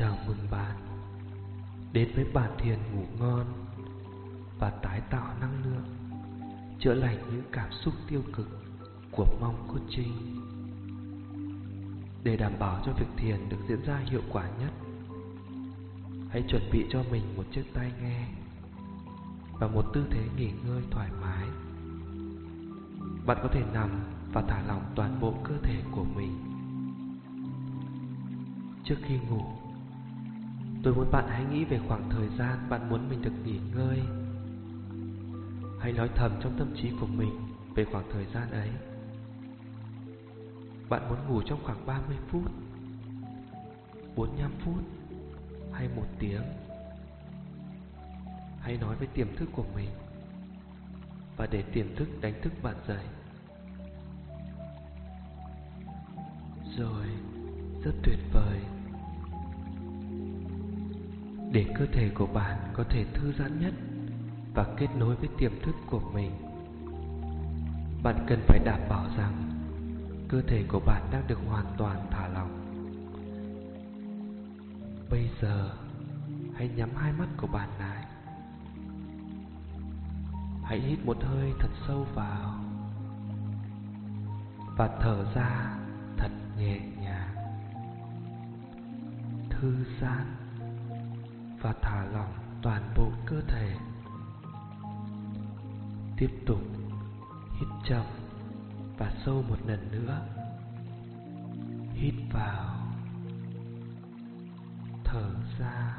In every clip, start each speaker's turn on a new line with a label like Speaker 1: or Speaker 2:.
Speaker 1: Chào mừng bạn đến với bản thiền ngủ ngon và tái tạo năng lượng, chữa lành những cảm xúc tiêu cực của mong coaching. Để đảm bảo cho việc thiền được diễn ra hiệu quả nhất, hãy chuẩn bị cho mình một chiếc tai nghe và một tư thế nghỉ ngơi thoải mái. Bạn có thể nằm và thả lỏng toàn bộ cơ thể của mình. Trước khi ngủ, tôi muốn bạn hãy nghĩ về khoảng thời gian bạn muốn mình được nghỉ ngơi. Hãy nói thầm trong tâm trí của mình về khoảng thời gian ấy. Bạn muốn ngủ trong khoảng 30 phút, 45 phút hay một tiếng. Hãy nói với tiềm thức của mình và để tiềm thức đánh thức bạn dậy. Rồi, rất tuyệt vời. Để cơ thể của bạn có thể thư giãn nhất và kết nối với tiềm thức của mình, bạn cần phải đảm bảo rằng cơ thể của bạn đang được hoàn toàn thả lỏng. Bây giờ, hãy nhắm hai mắt của bạn lại. Hãy hít một hơi thật sâu vào và thở ra thật nhẹ nhàng. Thư giãn và thả lỏng toàn bộ cơ thể. Tiếp tục hít chậm và sâu một lần nữa. Hít vào. Thở ra.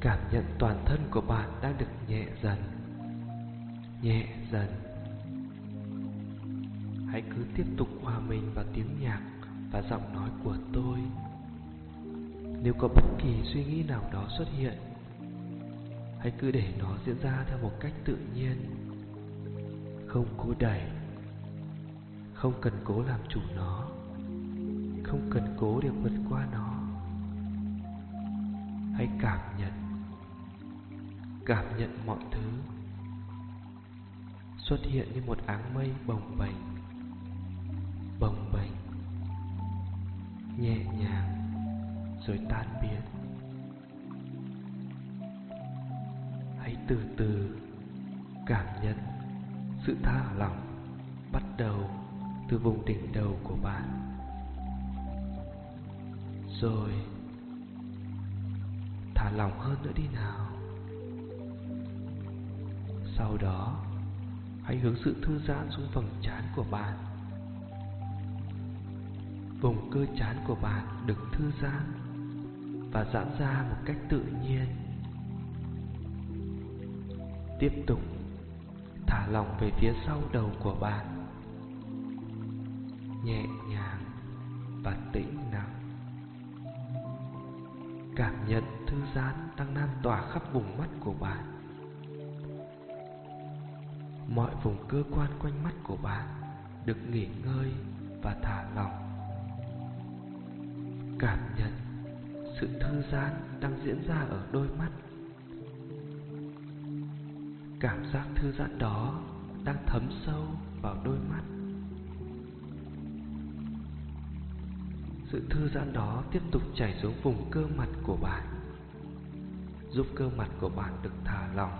Speaker 1: Cảm nhận toàn thân của bạn đang được nhẹ dần. Nhẹ dần. Hãy cứ tiếp tục hòa mình vào tiếng nhạc và giọng nói của tôi. Nếu có bất kỳ suy nghĩ nào đó xuất hiện, hãy cứ để nó diễn ra theo một cách tự nhiên. Không cố đẩy không cần cố làm chủ nó không cần cố để vượt qua nó. Hãy cảm nhận cảm nhận mọi thứ xuất hiện như một áng mây bồng bềnh bồng bềnh nhẹ nhàng rồi tan biến. Hãy từ từ cảm nhận sự thả lỏng bắt đầu từ vùng đỉnh đầu của bạn. Rồi, thả lỏng hơn nữa đi nào. Sau đó, hãy hướng sự thư giãn xuống phần trán của bạn. Vùng cơ trán của bạn được thư giãn và giãn ra một cách tự nhiên. Tiếp tục, thả lỏng về phía sau đầu của bạn. Nhẹ nhàng và tĩnh lặng. Cảm nhận thư giãn đang lan tỏa khắp vùng mắt của bạn. Mọi vùng cơ quan quanh mắt của bạn được nghỉ ngơi và thả lỏng. Cảm nhận sự thư giãn đang diễn ra ở đôi mắt. Cảm giác thư giãn đó đang thấm sâu vào đôi mắt. Sự thư giãn đó tiếp tục chảy xuống vùng cơ mặt của bạn, giúp cơ mặt của bạn được thả lỏng.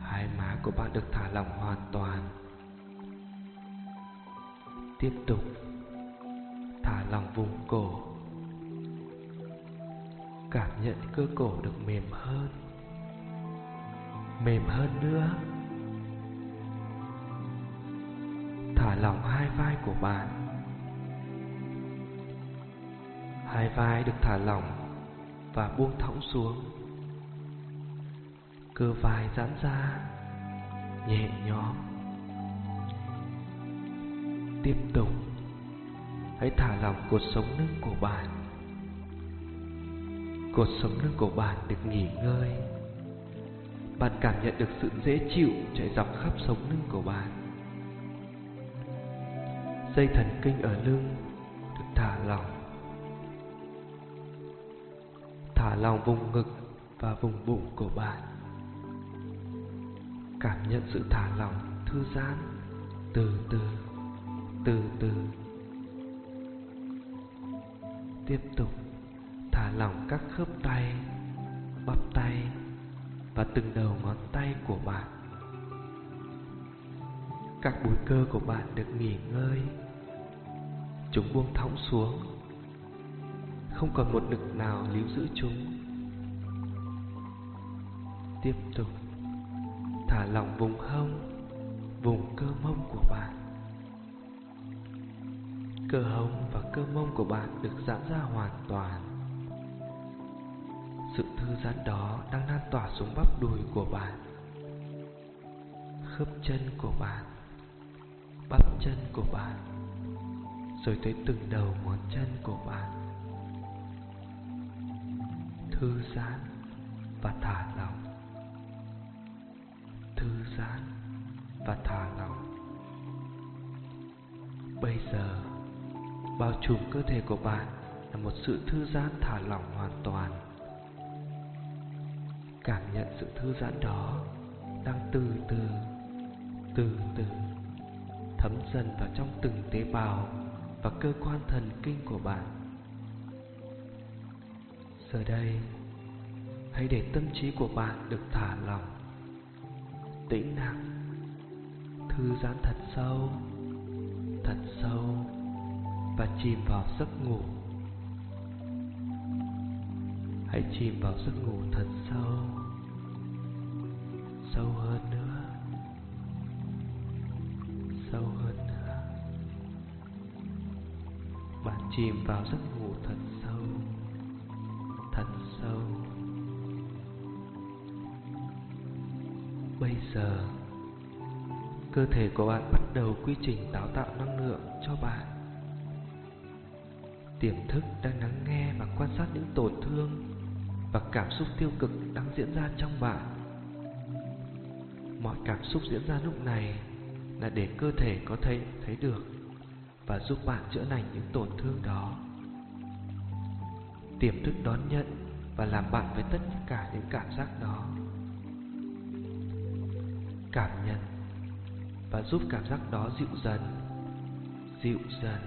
Speaker 1: Hai má của bạn được thả lỏng hoàn toàn. Tiếp tục thả lỏng vùng cổ cảm nhận cơ cổ được mềm hơn. Mềm hơn nữa. Thả lỏng hai vai của bạn. Hai vai được thả lỏng và buông thõng xuống. Cơ vai giãn ra, nhẹ nhõm. Tiếp tục, hãy thả lỏng cột sống lưng của bạn cột sống lưng của bạn được nghỉ ngơi. Bạn cảm nhận được sự dễ chịu chạy dọc khắp sống lưng của bạn. Dây thần kinh ở lưng được thả lỏng. Thả lỏng vùng ngực và vùng bụng của bạn. Cảm nhận sự thả lỏng thư giãn từ từ từ từ. Tiếp tục thả lỏng các khớp tay, bắp tay và từng đầu ngón tay của bạn. Các búi cơ của bạn được nghỉ ngơi. Chúng buông thõng xuống. Không còn một lực nào níu giữ chúng. Tiếp tục thả lỏng vùng hông, vùng cơ mông của bạn. Cơ hông và cơ mông của bạn được giãn ra hoàn toàn. Sự thư giãn đó đang lan tỏa xuống bắp đùi của bạn, khớp chân của bạn, bắp chân của bạn, rồi tới từng đầu ngón chân của bạn. Thư giãn và thả lỏng. Thư giãn và thả lỏng. Bây giờ, bao trùm cơ thể của bạn là một sự thư giãn thả lỏng hoàn toàn. Cảm nhận sự thư giãn đó đang từ từ, từ từ thấm dần vào trong từng tế bào và cơ quan thần kinh của bạn. Giờ đây, hãy để tâm trí của bạn được thả lỏng, tĩnh lặng, thư giãn thật sâu, thật sâu và chìm vào giấc ngủ. Hãy chìm vào giấc ngủ thật sâu, sâu hơn nữa, sâu hơn nữa. Bạn chìm vào giấc ngủ thật sâu, thật sâu. Bây giờ, cơ thể của bạn bắt đầu quy trình tạo tạo năng lượng cho bạn tiềm thức đang lắng nghe và quan sát những tổn thương và cảm xúc tiêu cực đang diễn ra trong bạn. Mọi cảm xúc diễn ra lúc này là để cơ thể có thể thấy được và giúp bạn chữa lành những tổn thương đó. Tiềm thức đón nhận và làm bạn với tất cả những cảm giác đó. Cảm nhận và giúp cảm giác đó dịu dần dịu dần.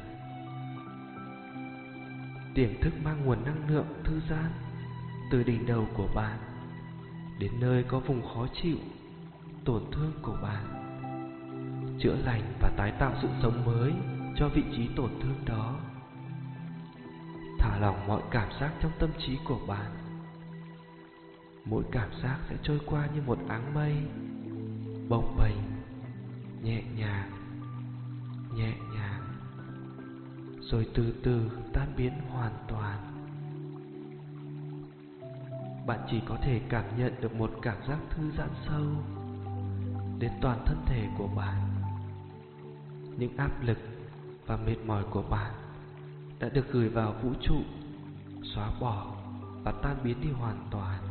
Speaker 1: Tiềm thức mang nguồn năng lượng thư giãn từ đỉnh đầu của bạn, đến nơi có vùng khó chịu, tổn thương của bạn, chữa lành và tái tạo sự sống mới cho vị trí tổn thương đó. Thả lỏng mọi cảm giác trong tâm trí của bạn. Mỗi cảm giác sẽ trôi qua như một áng mây, bồng bềnh, nhẹ nhàng nhẹ nhàng, rồi từ từ tan biến hoàn toàn bạn chỉ có thể cảm nhận được một cảm giác thư giãn sâu đến toàn thân thể của bạn. Những áp lực và mệt mỏi của bạn đã được gửi vào vũ trụ, xóa bỏ và tan biến đi hoàn toàn.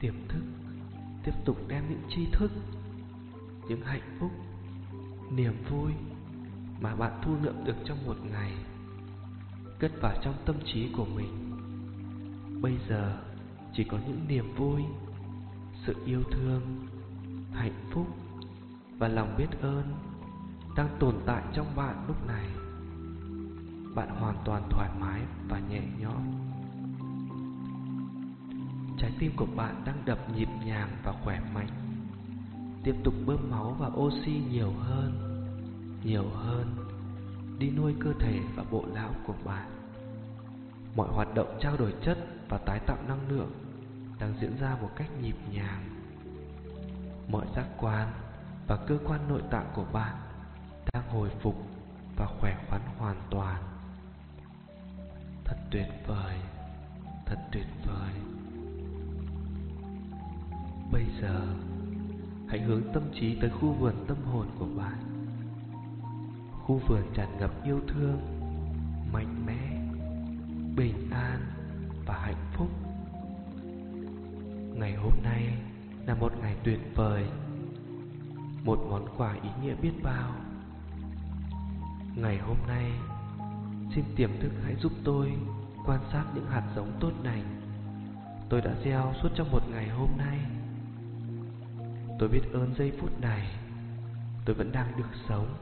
Speaker 1: Tiềm thức tiếp tục đem những tri thức, những hạnh phúc, niềm vui mà bạn thu lượm được trong một ngày cất vào trong tâm trí của mình bây giờ chỉ có những niềm vui, sự yêu thương, hạnh phúc và lòng biết ơn đang tồn tại trong bạn lúc này. Bạn hoàn toàn thoải mái và nhẹ nhõm. Trái tim của bạn đang đập nhịp nhàng và khỏe mạnh. Tiếp tục bơm máu và oxy nhiều hơn nhiều hơn. Đi nuôi cơ thể và bộ não của bạn mọi hoạt động trao đổi chất và tái tạo năng lượng đang diễn ra một cách nhịp nhàng. Mọi giác quan và cơ quan nội tạng của bạn đang hồi phục và khỏe khoắn hoàn toàn. Thật tuyệt vời, thật tuyệt vời. Bây giờ, hãy hướng tâm trí tới khu vườn tâm hồn của bạn. Khu vườn tràn ngập yêu thương, mạnh mẽ bình an và hạnh phúc. Ngày hôm nay là một ngày tuyệt vời. Một món quà ý nghĩa biết bao. Ngày hôm nay, xin tiềm thức hãy giúp tôi quan sát những hạt giống tốt lành tôi đã gieo suốt trong một ngày hôm nay. Tôi biết ơn giây phút này, tôi vẫn đang được sống.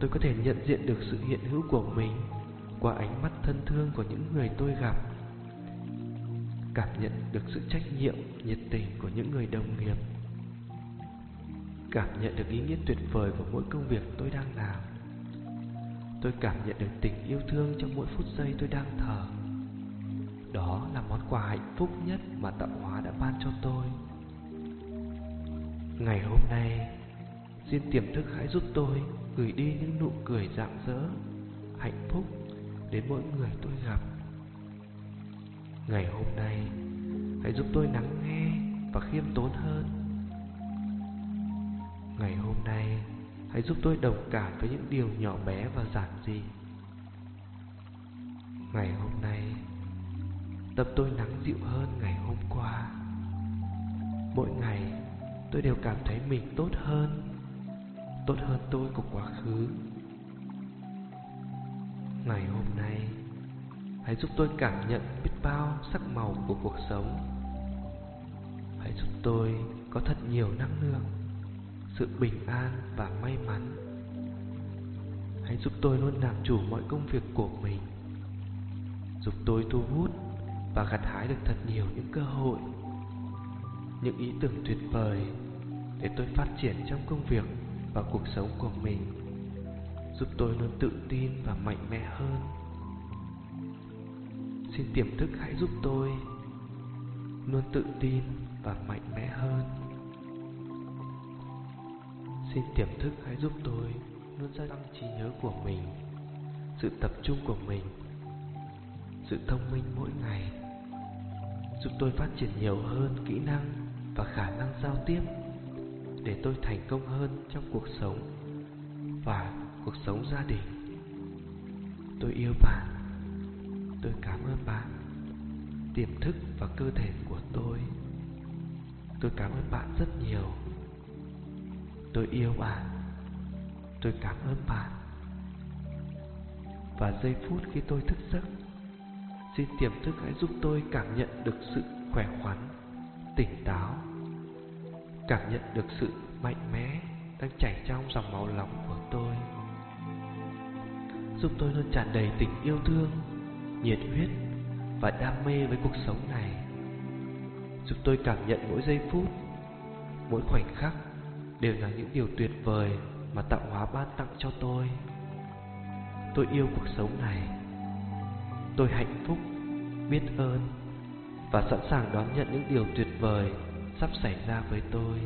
Speaker 1: Tôi có thể nhận diện được sự hiện hữu của mình qua ánh mắt thân thương của những người tôi gặp. Cảm nhận được sự trách nhiệm, nhiệt tình của những người đồng nghiệp. Cảm nhận được ý nghĩa tuyệt vời của mỗi công việc tôi đang làm. Tôi cảm nhận được tình yêu thương trong mỗi phút giây tôi đang thở. Đó là món quà hạnh phúc nhất mà tạo hóa đã ban cho tôi. Ngày hôm nay, xin tiềm thức hãy giúp tôi gửi đi những nụ cười rạng rỡ, hạnh phúc đến mỗi người tôi gặp. Ngày hôm nay, hãy giúp tôi lắng nghe và khiêm tốn hơn. Ngày hôm nay, hãy giúp tôi đồng cảm với những điều nhỏ bé và giản dị. Ngày hôm nay, tâm tôi nắng dịu hơn ngày hôm qua. Mỗi ngày, tôi đều cảm thấy mình tốt hơn, tốt hơn tôi của quá khứ. Ngày hôm nay, hãy giúp tôi cảm nhận biết bao sắc màu của cuộc sống. Hãy giúp tôi có thật nhiều năng lượng, sự bình an và may mắn. Hãy giúp tôi luôn làm chủ mọi công việc của mình. Giúp tôi thu hút và gặt hái được thật nhiều những cơ hội, những ý tưởng tuyệt vời để tôi phát triển trong công việc và cuộc sống của mình giúp tôi luôn tự tin và mạnh mẽ hơn. Xin tiềm thức hãy giúp tôi luôn tự tin và mạnh mẽ hơn. Xin tiềm thức hãy giúp tôi luôn gia tăng trí nhớ của mình, sự tập trung của mình, sự thông minh mỗi ngày. Giúp tôi phát triển nhiều hơn kỹ năng và khả năng giao tiếp để tôi thành công hơn trong cuộc sống và cuộc sống gia đình. Tôi yêu bạn. Tôi cảm ơn bạn. Tiềm thức và cơ thể của tôi. Tôi cảm ơn bạn rất nhiều. Tôi yêu bạn. Tôi cảm ơn bạn. Và giây phút khi tôi thức giấc, xin tiềm thức hãy giúp tôi cảm nhận được sự khỏe khoắn, tỉnh táo cảm nhận được sự mạnh mẽ đang chảy trong dòng máu nóng của tôi giúp tôi luôn tràn đầy tình yêu thương, nhiệt huyết và đam mê với cuộc sống này. Giúp tôi cảm nhận mỗi giây phút, mỗi khoảnh khắc đều là những điều tuyệt vời mà tạo hóa ban tặng cho tôi. Tôi yêu cuộc sống này. Tôi hạnh phúc, biết ơn và sẵn sàng đón nhận những điều tuyệt vời sắp xảy ra với tôi.